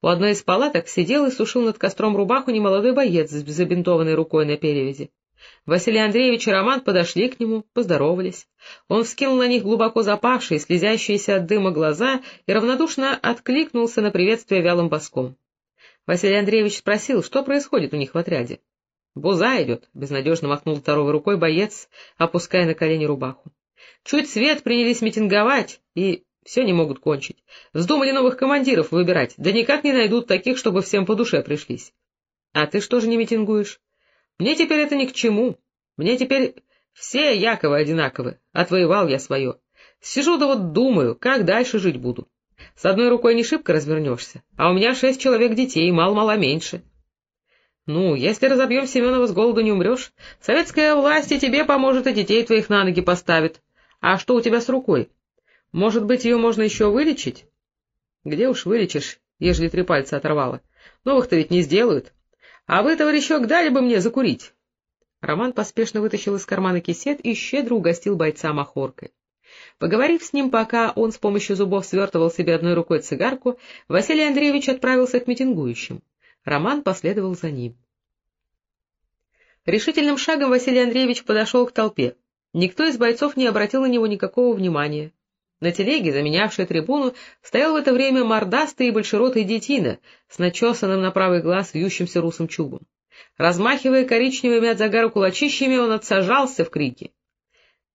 У одной из палаток сидел и сушил над костром рубаху немолодой боец с забинтованной рукой на перевязи. Василий Андреевич и Роман подошли к нему, поздоровались. Он вскинул на них глубоко запавшие, слезящиеся от дыма глаза и равнодушно откликнулся на приветствие вялым боском. Василий Андреевич спросил, что происходит у них в отряде. — Буза идет, — безнадежно махнул здоровой рукой боец, опуская на колени рубаху. Чуть свет принялись митинговать, и все не могут кончить. Вздумали новых командиров выбирать, да никак не найдут таких, чтобы всем по душе пришлись. А ты что же не митингуешь? Мне теперь это ни к чему. Мне теперь все Яковы одинаковы. Отвоевал я свое. Сижу да вот думаю, как дальше жить буду. С одной рукой не шибко развернешься, а у меня шесть человек детей, мало-мало меньше. Ну, если разобьем Семенова с голоду не умрешь, советская власть и тебе поможет, и детей твоих на ноги поставит. А что у тебя с рукой? Может быть, ее можно еще вылечить? Где уж вылечишь, ежели три пальца оторвало? Новых-то ведь не сделают. А вы, товарищок, дали бы мне закурить? Роман поспешно вытащил из кармана кисет и щедро угостил бойца махоркой. Поговорив с ним, пока он с помощью зубов свертывал себе одной рукой цигарку, Василий Андреевич отправился к митингующим. Роман последовал за ним. Решительным шагом Василий Андреевич подошел к толпе. Никто из бойцов не обратил на него никакого внимания. На телеге, заменявшей трибуну, стоял в это время мордастый и большеротый детина с начесанным на правый глаз вьющимся русым чубом. Размахивая коричневыми от загара кулачищами, он отсажался в крике.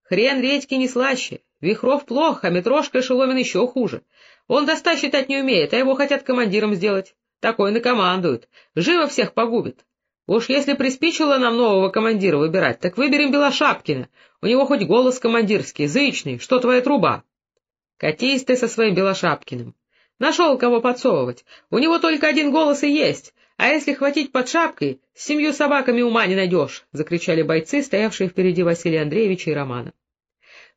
«Хрен редьки не слаще! Вихров плохо, а Митрошка Шеломин еще хуже. Он до ста считать не умеет, а его хотят командиром сделать. Такой накомандует. Живо всех погубит. Уж если приспичило нам нового командира выбирать, так выберем Белошапкина. У него хоть голос командирский, зычный, что твоя труба?» Катись ты со своим Белошапкиным. Нашел кого подсовывать. У него только один голос и есть. А если хватить под шапкой, с семью собаками ума не найдешь, — закричали бойцы, стоявшие впереди Василия Андреевича и Романа.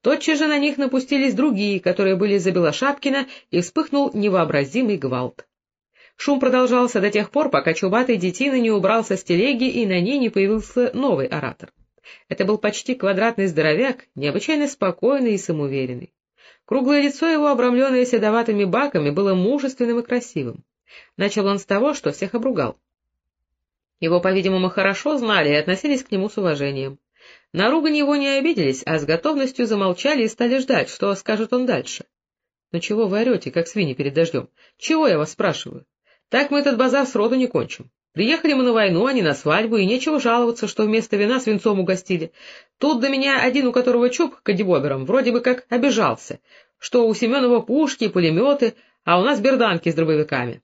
Тотчас же на них напустились другие, которые были за Белошапкина, и вспыхнул невообразимый гвалт. Шум продолжался до тех пор, пока чубатый детина не убрался с телеги, и на ней не появился новый оратор. Это был почти квадратный здоровяк, необычайно спокойный и самоуверенный. Круглое лицо его, обрамленное седоватыми баками, было мужественным и красивым. Начал он с того, что всех обругал. Его, по-видимому, хорошо знали и относились к нему с уважением. На ругань его не обиделись, а с готовностью замолчали и стали ждать, что скажет он дальше. — Ну чего вы орете, как свиньи перед дождем? Чего я вас спрашиваю? Так мы этот базар сроду не кончим. Приехали мы на войну, а не на свадьбу, и нечего жаловаться, что вместо вина свинцом угостили. Тут до меня один, у которого чуб кадебобером, вроде бы как обижался, что у Семенова пушки и пулеметы, а у нас берданки с дробовиками.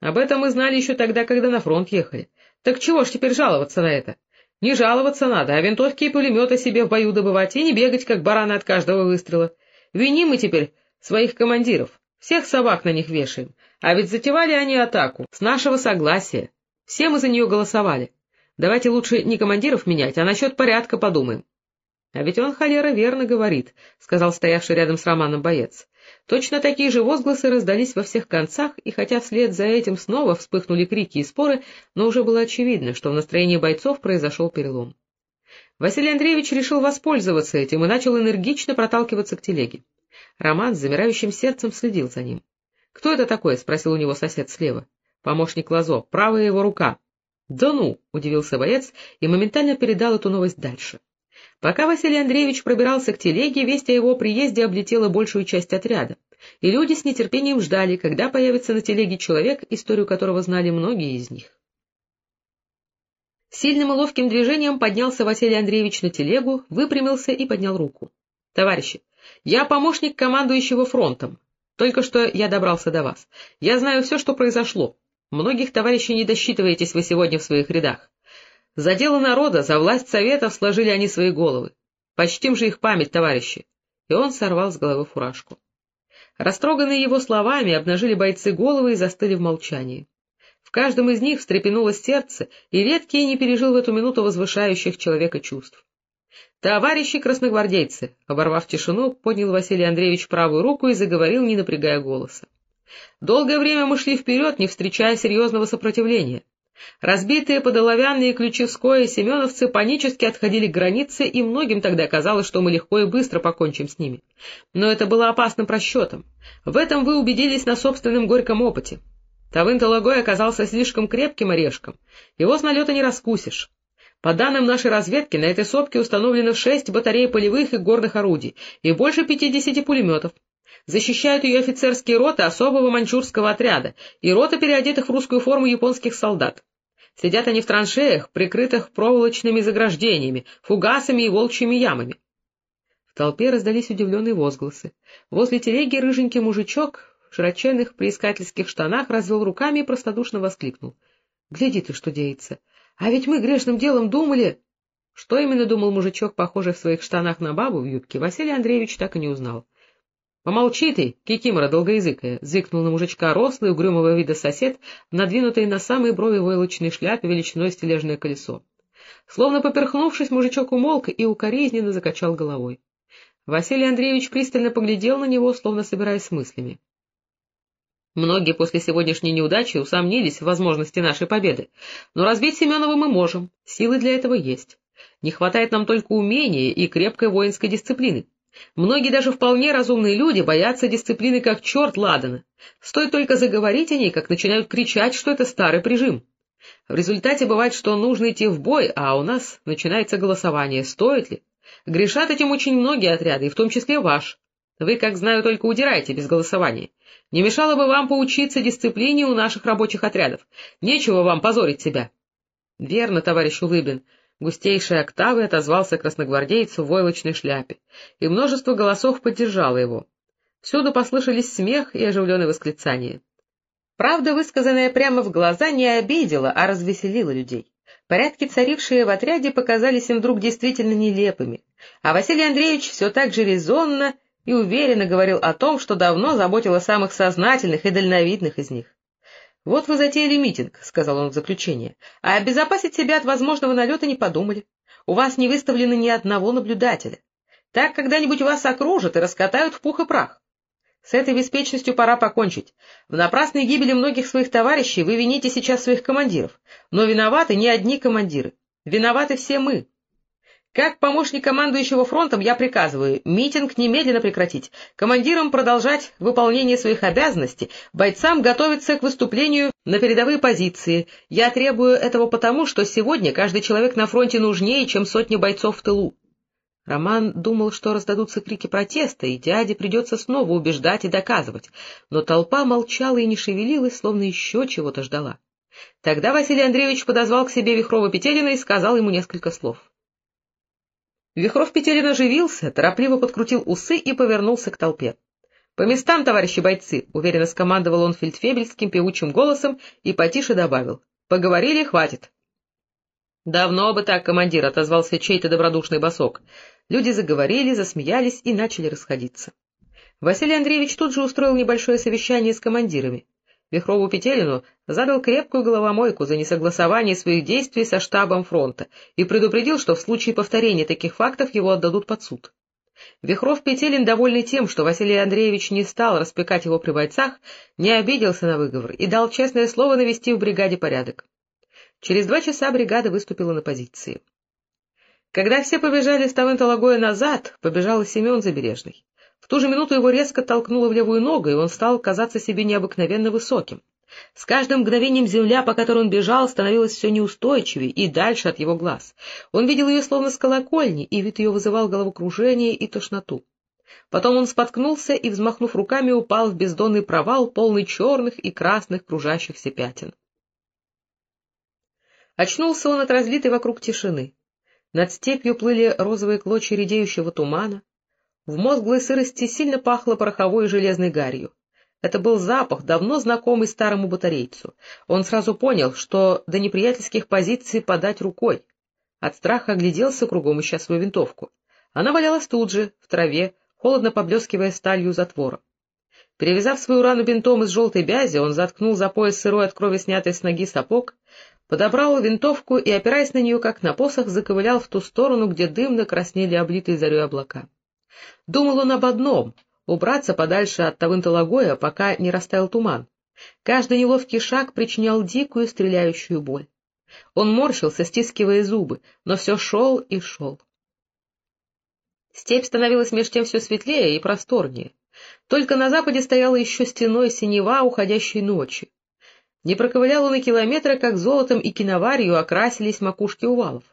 Об этом мы знали еще тогда, когда на фронт ехали. Так чего ж теперь жаловаться на это? Не жаловаться надо, а винтовки и пулеметы себе в бою добывать и не бегать, как бараны от каждого выстрела. Виним мы теперь своих командиров, всех собак на них вешаем, а ведь затевали они атаку с нашего согласия. Все мы за нее голосовали. Давайте лучше не командиров менять, а насчет порядка подумаем. — А ведь он, холера, верно говорит, — сказал стоявший рядом с Романом боец. Точно такие же возгласы раздались во всех концах, и хотя вслед за этим снова вспыхнули крики и споры, но уже было очевидно, что в настроении бойцов произошел перелом. Василий Андреевич решил воспользоваться этим и начал энергично проталкиваться к телеге. Роман с замирающим сердцем следил за ним. — Кто это такой? — спросил у него сосед слева помощник Лазо, правая его рука. — Да ну! — удивился боец и моментально передал эту новость дальше. Пока Василий Андреевич пробирался к телеге, весть о его приезде облетела большую часть отряда, и люди с нетерпением ждали, когда появится на телеге человек, историю которого знали многие из них. Сильным и ловким движением поднялся Василий Андреевич на телегу, выпрямился и поднял руку. — Товарищи, я помощник командующего фронтом. Только что я добрался до вас. Я знаю все, что произошло. Многих товарищей не досчитываетесь вы сегодня в своих рядах. За дело народа, за власть советов сложили они свои головы. Почтим же их память, товарищи. И он сорвал с головы фуражку. Растроганные его словами, обнажили бойцы головы и застыли в молчании. В каждом из них встрепенулось сердце, и редкий не пережил в эту минуту возвышающих человека чувств. — Товарищи красногвардейцы! — оборвав тишину, поднял Василий Андреевич правую руку и заговорил, не напрягая голоса. Долгое время мы шли вперед, не встречая серьезного сопротивления. Разбитые подоловянные Ключевское и семеновцы панически отходили к границе, и многим тогда казалось, что мы легко и быстро покончим с ними. Но это было опасным просчетом. В этом вы убедились на собственном горьком опыте. Тавын-Талагой оказался слишком крепким орешком, его с налета не раскусишь. По данным нашей разведки, на этой сопке установлено шесть батарей полевых и горных орудий и больше пятидесяти пулеметов. Защищают ее офицерские роты особого маньчжурского отряда и роты переодетых в русскую форму японских солдат. Сидят они в траншеях, прикрытых проволочными заграждениями, фугасами и волчьими ямами. В толпе раздались удивленные возгласы. Возле телеги рыженький мужичок в широченных приискательских штанах развел руками и простодушно воскликнул. — Гляди ты, что деется! А ведь мы грешным делом думали... Что именно думал мужичок, похожий в своих штанах на бабу в юбке, Василий Андреевич так и не узнал. — Помолчи ты, кикимора долгоязыкая! — зыкнул на мужичка рослый, угрюмого вида сосед, надвинутый на самые брови войлочной шляпе величиной стележное колесо. Словно поперхнувшись, мужичок умолк и укоризненно закачал головой. Василий Андреевич пристально поглядел на него, словно собираясь с мыслями. Многие после сегодняшней неудачи усомнились в возможности нашей победы. Но разбить Семенова мы можем, силы для этого есть. Не хватает нам только умения и крепкой воинской дисциплины. Многие даже вполне разумные люди боятся дисциплины как черт ладана. Стоит только заговорить о ней, как начинают кричать, что это старый прижим. В результате бывает, что нужно идти в бой, а у нас начинается голосование, стоит ли. Грешат этим очень многие отряды, и в том числе ваш. Вы, как знаю, только удираете без голосования. Не мешало бы вам поучиться дисциплине у наших рабочих отрядов. Нечего вам позорить себя. — Верно, товарищ Улыбин, — густейшей октавой отозвался красногвардейц в войлочной шляпе, и множество голосов поддержало его. Всюду послышались смех и оживленные восклицания. Правда, высказанная прямо в глаза, не обидела, а развеселила людей. Порядки, царившие в отряде, показались им вдруг действительно нелепыми, а Василий Андреевич все так же резонно и уверенно говорил о том, что давно заботил о самых сознательных и дальновидных из них. «Вот вы затеяли митинг», — сказал он в заключение, — «а обезопасить себя от возможного налета не подумали. У вас не выставлено ни одного наблюдателя. Так когда-нибудь вас окружат и раскатают в пух и прах. С этой беспечностью пора покончить. В напрасной гибели многих своих товарищей вы вините сейчас своих командиров, но виноваты не одни командиры. Виноваты все мы, как помощник командующего фронтом я приказываю митинг немедленно прекратить, командирам продолжать выполнение своих обязанностей, бойцам готовиться к выступлению на передовые позиции. Я требую этого потому, что сегодня каждый человек на фронте нужнее, чем сотни бойцов в тылу. Роман думал, что раздадутся крики протеста, и дяде придется снова убеждать и доказывать, но толпа молчала и не шевелилась, словно еще чего-то ждала. Тогда Василий Андреевич подозвал к себе Вихрова-Петелина и сказал ему несколько слов. Вихров Петелин оживился, торопливо подкрутил усы и повернулся к толпе. — По местам, товарищи бойцы! — уверенно скомандовал он фельдфебельским певучим голосом и потише добавил. — Поговорили, хватит. — Давно бы так, командир! — отозвался чей-то добродушный босок. Люди заговорили, засмеялись и начали расходиться. Василий Андреевич тут же устроил небольшое совещание с командирами. Вихрову Петелину задал крепкую головомойку за несогласование своих действий со штабом фронта и предупредил, что в случае повторения таких фактов его отдадут под суд. Вихров Петелин, довольный тем, что Василий Андреевич не стал распекать его при бойцах, не обиделся на выговор и дал честное слово навести в бригаде порядок. Через два часа бригада выступила на позиции. Когда все побежали с Тавын-Талагоя назад, побежал и Семен Забережный. В ту же минуту его резко толкнуло в левую ногу, и он стал казаться себе необыкновенно высоким. С каждым мгновением земля, по которой он бежал, становилась все неустойчивее и дальше от его глаз. Он видел ее словно с колокольни, и вид ее вызывал головокружение и тошноту. Потом он споткнулся и, взмахнув руками, упал в бездонный провал, полный черных и красных кружащихся пятен. Очнулся он от разлитой вокруг тишины. Над степью плыли розовые клочья редеющего тумана, в мозглой сырости сильно пахло пороховой и железной гарью. Это был запах, давно знакомый старому батарейцу. Он сразу понял, что до неприятельских позиций подать рукой. От страха огляделся кругом, ища свою винтовку. Она валялась тут же, в траве, холодно поблескивая сталью затвора. Перевязав свою рану бинтом из желтой бязи, он заткнул за пояс сырой от крови снятой с ноги сапог, подобрал винтовку и, опираясь на нее, как на посох, заковылял в ту сторону, где дымно краснели облитые зарей облака. Думал он об одном — убраться подальше от Тавын-Талагоя, пока не растаял туман. Каждый неловкий шаг причинял дикую стреляющую боль. Он морщился, стискивая зубы, но все шел и шел. Степь становилась меж тем все светлее и просторнее. Только на западе стояла еще стеной синева уходящей ночи. Не проковылял он и километра, как золотом и киноварью окрасились макушки увалов.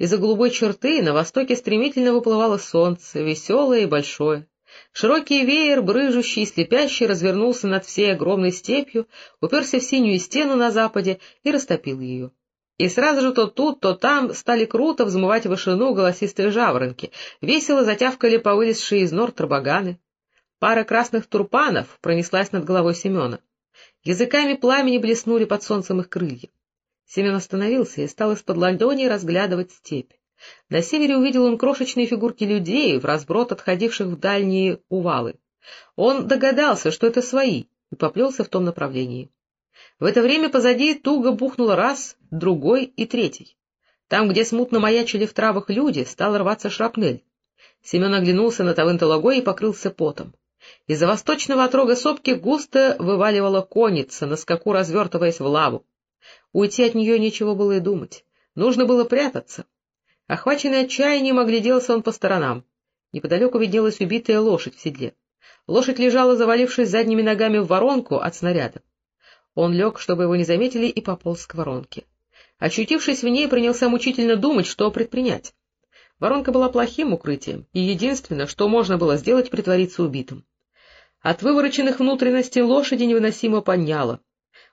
Из-за голубой черты на востоке стремительно выплывало солнце, веселое и большое. Широкий веер, брыжущий и слепящий, развернулся над всей огромной степью, уперся в синюю стену на западе и растопил ее. И сразу же то тут, то там стали круто взмывать в вышину голосистые жаворонки, весело затявкали повылезшие из нор тарбаганы. Пара красных турпанов пронеслась над головой Семена. Языками пламени блеснули под солнцем их крылья. Семен остановился и стал из-под ладони разглядывать степь. На севере увидел он крошечные фигурки людей, в разброд отходивших в дальние увалы. Он догадался, что это свои, и поплелся в том направлении. В это время позади туго бухнуло раз, другой и третий. Там, где смутно маячили в травах люди, стал рваться шрапнель. Семен оглянулся на Тавын-Талагой и покрылся потом. Из-за восточного отрога сопки густо вываливала конница, на скаку развертываясь в лаву. Уйти от нее нечего было и думать. Нужно было прятаться. Охваченный отчаянием, огляделся он по сторонам. Неподалеку виднелась убитая лошадь в седле. Лошадь лежала, завалившись задними ногами в воронку от снаряда. Он лег, чтобы его не заметили, и пополз к воронке. Очутившись в ней, принялся мучительно думать, что предпринять. Воронка была плохим укрытием, и единственное, что можно было сделать, притвориться убитым. От вывороченных внутренностей лошади невыносимо поняло.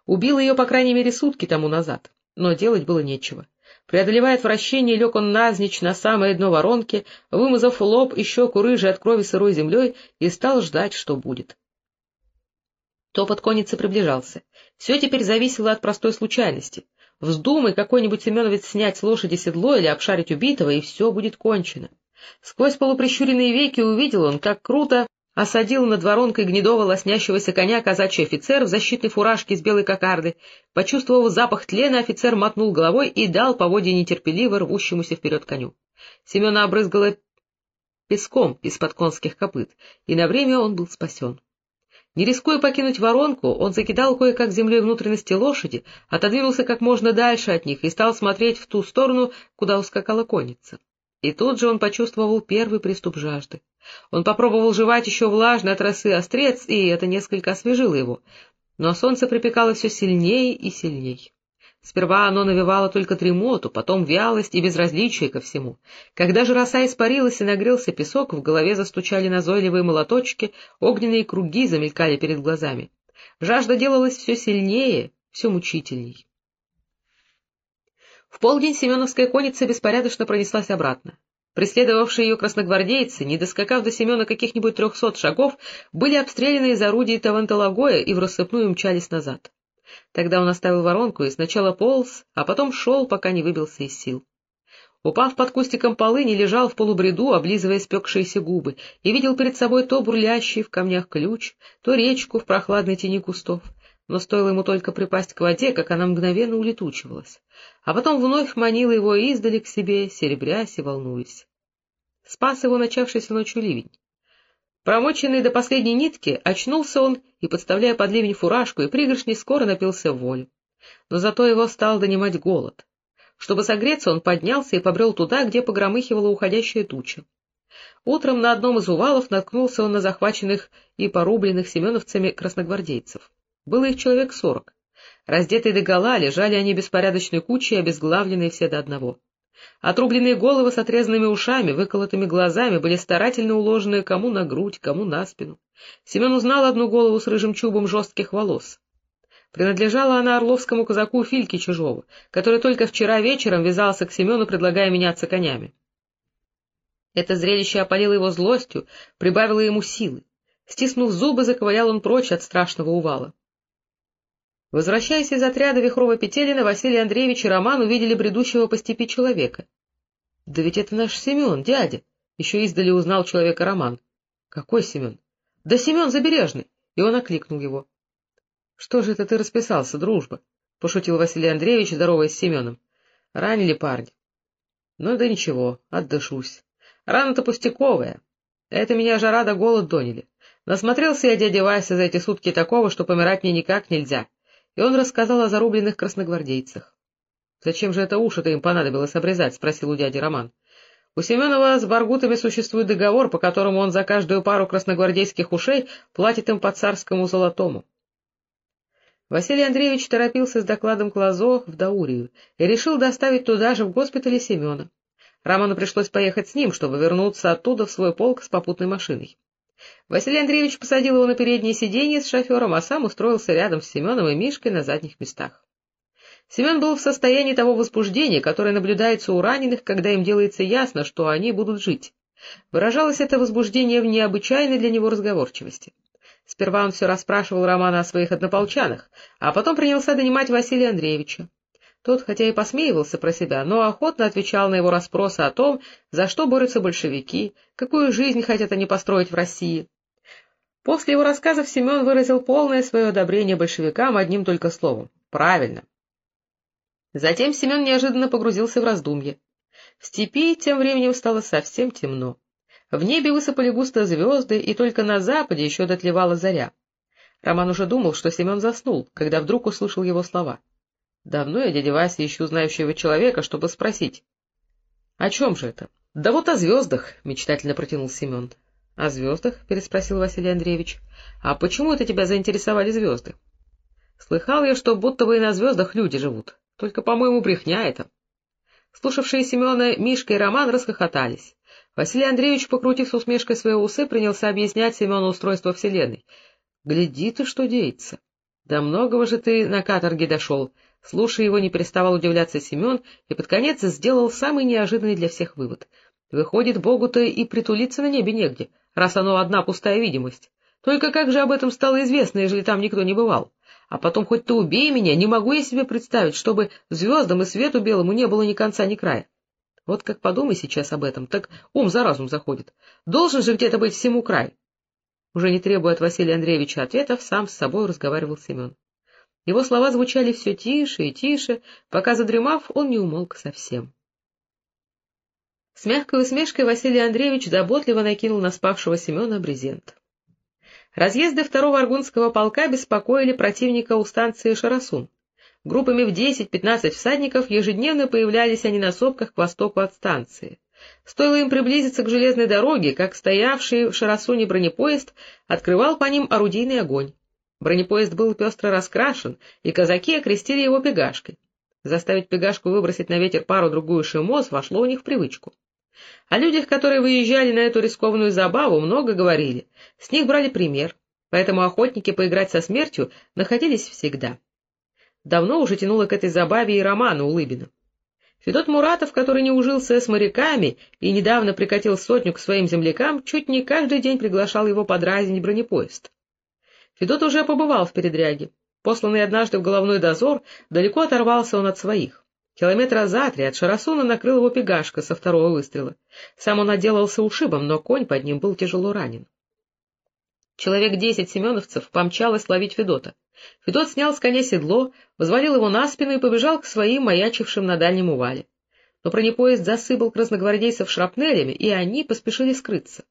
Убил ее, по крайней мере, сутки тому назад, но делать было нечего. Преодолевая отвращение, лег он назничь на самое дно воронки, вымазав лоб и щеку рыжей от крови сырой землей, и стал ждать, что будет. Топот конницы приближался. Все теперь зависело от простой случайности. Вздумай какой-нибудь Семеновец снять с лошади седло или обшарить убитого, и все будет кончено. Сквозь полуприщуренные веки увидел он, как круто осадил над воронкой гнедого лоснящегося коня казачий офицер в защитной фуражке с белой кокарды. Почувствовав запах тлена, офицер мотнул головой и дал поводье нетерпеливо рвущемуся вперед коню. Семена обрызгало песком из-под конских копыт, и на время он был спасен. Не рискуя покинуть воронку, он закидал кое-как землей внутренности лошади, отодвинулся как можно дальше от них и стал смотреть в ту сторону, куда ускакала конница. И тут же он почувствовал первый приступ жажды. Он попробовал жевать еще влажный от росы острец, и это несколько освежило его. Но солнце припекало все сильнее и сильнее. Сперва оно навевало только тремоту, потом вялость и безразличие ко всему. Когда же роса испарилась и нагрелся песок, в голове застучали назойливые молоточки, огненные круги замелькали перед глазами. Жажда делалась все сильнее, все мучительней. В полдень Семеновская конница беспорядочно пронеслась обратно. Преследовавшие ее красногвардейцы, не доскакав до Семена каких-нибудь трехсот шагов, были обстреляны из орудий Таванталагоя и в рассыпную мчались назад. Тогда он оставил воронку и сначала полз, а потом шел, пока не выбился из сил. Упав под кустиком полыни, лежал в полубреду, облизывая спекшиеся губы, и видел перед собой то бурлящий в камнях ключ, то речку в прохладной тени кустов но стоило ему только припасть к воде, как она мгновенно улетучивалась, а потом вновь манила его издали к себе, серебрясь и волнуясь. Спас его начавшийся ночью ливень. Промоченный до последней нитки, очнулся он и, подставляя под ливень фуражку, и пригоршней скоро напился в волю. Но зато его стал донимать голод. Чтобы согреться, он поднялся и побрел туда, где погромыхивала уходящая туча. Утром на одном из увалов наткнулся он на захваченных и порубленных семеновцами красногвардейцев. Было их человек сорок. Раздетые догола лежали они беспорядочной кучей, обезглавленные все до одного. Отрубленные головы с отрезанными ушами, выколотыми глазами были старательно уложены кому на грудь, кому на спину. Семен узнал одну голову с рыжим чубом жестких волос. Принадлежала она орловскому казаку Фильке Чужову, который только вчера вечером вязался к Семену, предлагая меняться конями. Это зрелище опалило его злостью, прибавило ему силы. Стиснув зубы, заковылял он прочь от страшного увала. Возвращаясь из отряда Вихрова-Петелина, Василий Андреевич и Роман увидели бредущего по степи человека. — Да ведь это наш Семен, дядя! — еще издали узнал человека Роман. — Какой Семен? — Да Семен Забережный! И он окликнул его. — Что же это ты расписался, дружба? — пошутил Василий Андреевич, здороваясь с Семеном. — Ранили парня. — Ну да ничего, отдышусь. Рана-то пустяковая. Это меня жара да голод доняли. Насмотрелся я, дядя Вася, за эти сутки такого, что помирать мне никак нельзя и он рассказал о зарубленных красногвардейцах. — Зачем же это уши-то им понадобилось обрезать? — спросил у дяди Роман. — У Семенова с баргутами существует договор, по которому он за каждую пару красногвардейских ушей платит им по царскому золотому. Василий Андреевич торопился с докладом к Лазо в Даурию и решил доставить туда же в госпитале Семена. Роману пришлось поехать с ним, чтобы вернуться оттуда в свой полк с попутной машиной. Василий Андреевич посадил его на переднее сиденье с шофером, а сам устроился рядом с Семеном и Мишкой на задних местах. Семен был в состоянии того возбуждения, которое наблюдается у раненых, когда им делается ясно, что они будут жить. Выражалось это возбуждение в необычайной для него разговорчивости. Сперва он все расспрашивал Романа о своих однополчанах, а потом принялся донимать Василия Андреевича. Тот, хотя и посмеивался про себя, но охотно отвечал на его расспросы о том, за что борются большевики, какую жизнь хотят они построить в России. После его рассказов Семен выразил полное свое одобрение большевикам одним только словом — правильно. Затем Семен неожиданно погрузился в раздумье. В степи тем временем стало совсем темно. В небе высыпали густо звезды, и только на западе еще дотлевала заря. Роман уже думал, что Семен заснул, когда вдруг услышал его слова. Давно я, дядя Вася, ищу знающего человека, чтобы спросить. — О чем же это? — Да вот о звездах, — мечтательно протянул Семен. — О звездах? — переспросил Василий Андреевич. — А почему это тебя заинтересовали звезды? — Слыхал я, что будто бы и на звездах люди живут. Только, по-моему, брехня это. Слушавшие Семена Мишка и Роман расхохотались. Василий Андреевич, покрутив с усмешкой свои усы, принялся объяснять Семену устройство Вселенной. — Гляди ты, что деется! Да многого же ты на каторге дошел! Слушая его, не переставал удивляться Семен и под конец сделал самый неожиданный для всех вывод. Выходит, Богу-то и притулиться на небе негде, раз оно одна пустая видимость. Только как же об этом стало известно, ежели там никто не бывал? А потом хоть ты убей меня, не могу я себе представить, чтобы звездам и свету белому не было ни конца, ни края. Вот как подумай сейчас об этом, так ум за разум заходит. Должен же где-то быть всему край. Уже не требуя от Василия Андреевича ответов, сам с собой разговаривал Семен. Его слова звучали все тише и тише, пока, задремав, он не умолк совсем. С мягкой усмешкой Василий Андреевич заботливо накинул на спавшего Семена брезент. Разъезды второго аргунского полка беспокоили противника у станции Шарасун. Группами в 10-15 всадников ежедневно появлялись они на сопках к востоку от станции. Стоило им приблизиться к железной дороге, как стоявший в Шарасуне бронепоезд открывал по ним орудийный огонь. Бронепоезд был пестро раскрашен, и казаки окрестили его пегашкой. Заставить пегашку выбросить на ветер пару-другую шимоз вошло у них в привычку. О людях, которые выезжали на эту рискованную забаву, много говорили, с них брали пример, поэтому охотники поиграть со смертью находились всегда. Давно уже тянуло к этой забаве и роману Улыбина. Федот Муратов, который не ужился с моряками и недавно прикатил сотню к своим землякам, чуть не каждый день приглашал его подразнить бронепоезд. Федот уже побывал в передряге. Посланный однажды в головной дозор, далеко оторвался он от своих. Километра за три от Шарасуна накрыл его пегашка со второго выстрела. Сам он отделался ушибом, но конь под ним был тяжело ранен. Человек десять семеновцев помчалось ловить Федота. Федот снял с коня седло, возвалил его на спину и побежал к своим маячившим на дальнем увале. Но бронепоезд засыпал красногвардейцев шрапнелями, и они поспешили скрыться.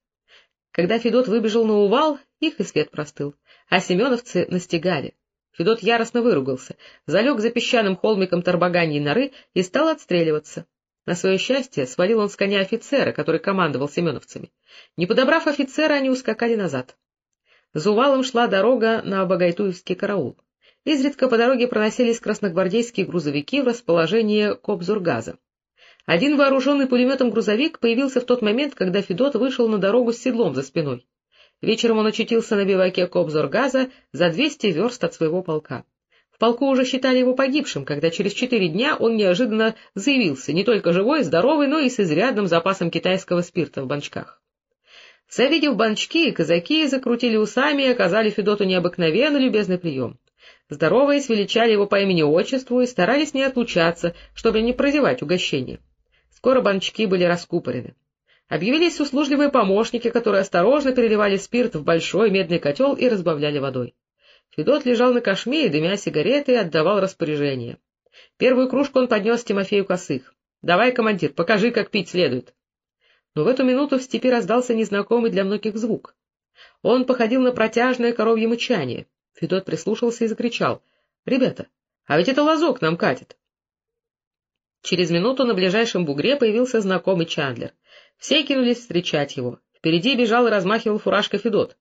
Когда Федот выбежал на увал, их и след простыл, а семеновцы настигали. Федот яростно выругался, залег за песчаным холмиком торбаганьей норы и стал отстреливаться. На свое счастье свалил он с коня офицера, который командовал семеновцами. Не подобрав офицера, они ускакали назад. За увалом шла дорога на Багайтуевский караул. Изредка по дороге проносились красногвардейские грузовики в расположение Кобзургаза. Один вооруженный пулеметом грузовик появился в тот момент, когда Федот вышел на дорогу с седлом за спиной. Вечером он очутился на биваке Кобзоргаза за двести верст от своего полка. В полку уже считали его погибшим, когда через четыре дня он неожиданно заявился, не только живой, здоровый, но и с изрядным запасом китайского спирта в банчках. Завидев банчки, казаки закрутили усами и оказали Федоту необыкновенно любезный прием. Здороваясь, величали его по имени-отчеству и старались не отлучаться, чтобы не прозевать угощение. Скоро банчки были раскупорены. Объявились услужливые помощники, которые осторожно переливали спирт в большой медный котел и разбавляли водой. Федот лежал на кошме и, дымя сигареты, отдавал распоряжение. Первую кружку он поднес Тимофею Косых. — Давай, командир, покажи, как пить следует. Но в эту минуту в степи раздался незнакомый для многих звук. Он походил на протяжное коровье мычание. Федот прислушался и закричал. — Ребята, а ведь это лазок нам катит. Через минуту на ближайшем бугре появился знакомый Чандлер. Все кинулись встречать его. Впереди бежал и размахивал фуражкой Федот.